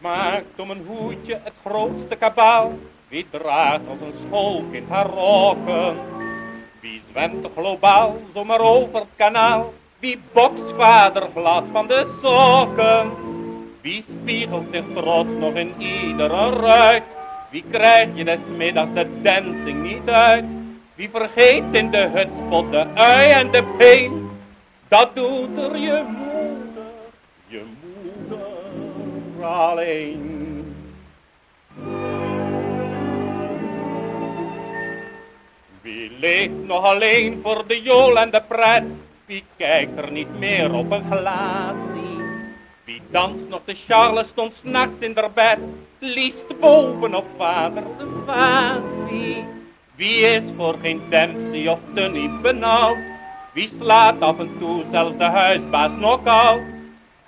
maakt om een hoedje het grootste kabaal. Wie draagt als een schoolkind haar rokken? Wie zwemt globaal zomaar over het kanaal? Wie bokst vader glad van de sokken? Wie spiegelt zich trots nog in iedere ruit? Wie krijg je des middags de dancing niet uit? Wie vergeet in de hutspot de ui en de peen? Dat doet er je moeder, je moeder alleen. Wie leeft nog alleen voor de jol en de pret? Wie kijkt er niet meer op een glaasje? Wie danst nog de Charleston s'nachts in der bed? Liefst bovenop vader de vasie. Wie is voor geen Dempsey of niet benauwd? Wie slaat af en toe zelfs de huisbaas nog out?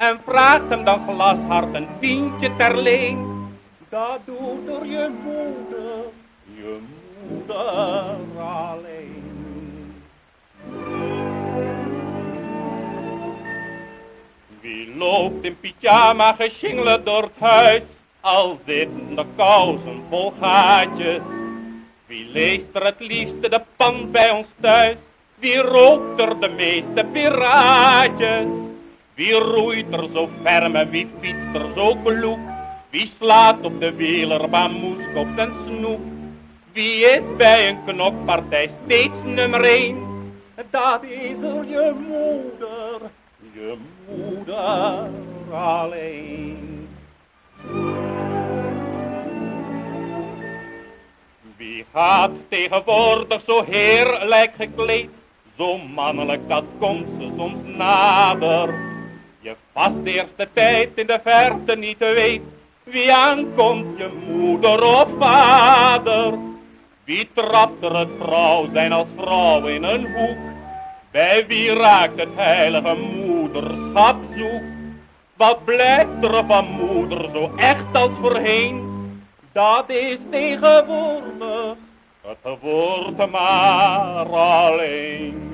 En vraagt hem dan glashard een tientje ter leen? Dat doet er je moeder, je moeder alleen. Wie loopt in pyjama geschingeld door het huis, al zitten de kousen vol gaatjes? Wie leest er het liefste de pan bij ons thuis? Wie rookt er de meeste piraatjes? Wie roeit er zo ferm en wie fietst er zo kloek? Wie slaat op de wielerbaan moeskop zijn snoep? Wie is bij een knokpartij steeds nummer één? Dat is er je moeder, je moeder alleen. Wie gaat tegenwoordig zo heerlijk gekleed? Zo mannelijk dat komt ze soms nader. Je vast de eerste tijd in de verte niet weet wie aankomt, je moeder of vader. Wie trapt er het vrouw zijn als vrouw in een hoek? Bij wie raakt het heilige moederschap zoek? Wat blijft er van moeder zo echt als voorheen? Dat is tegenwoordig het wordt maar alleen.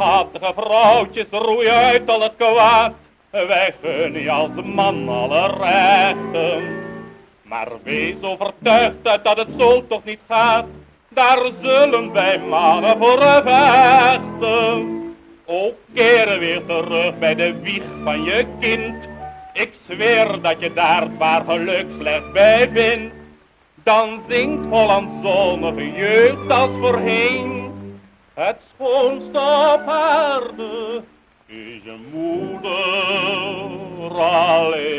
Schattige vrouwtjes, roei uit al het kwaad. Wij gunnen je als man alle rechten. Maar wees overtuigd dat het zo toch niet gaat. Daar zullen wij mannen voor vechten. Ook keren weer terug bij de wieg van je kind. Ik zweer dat je daar waar geluk slechts bij vindt. Dan zingt Holland zonnige jeugd als voorheen. Het schoonste op is je moeder alleen.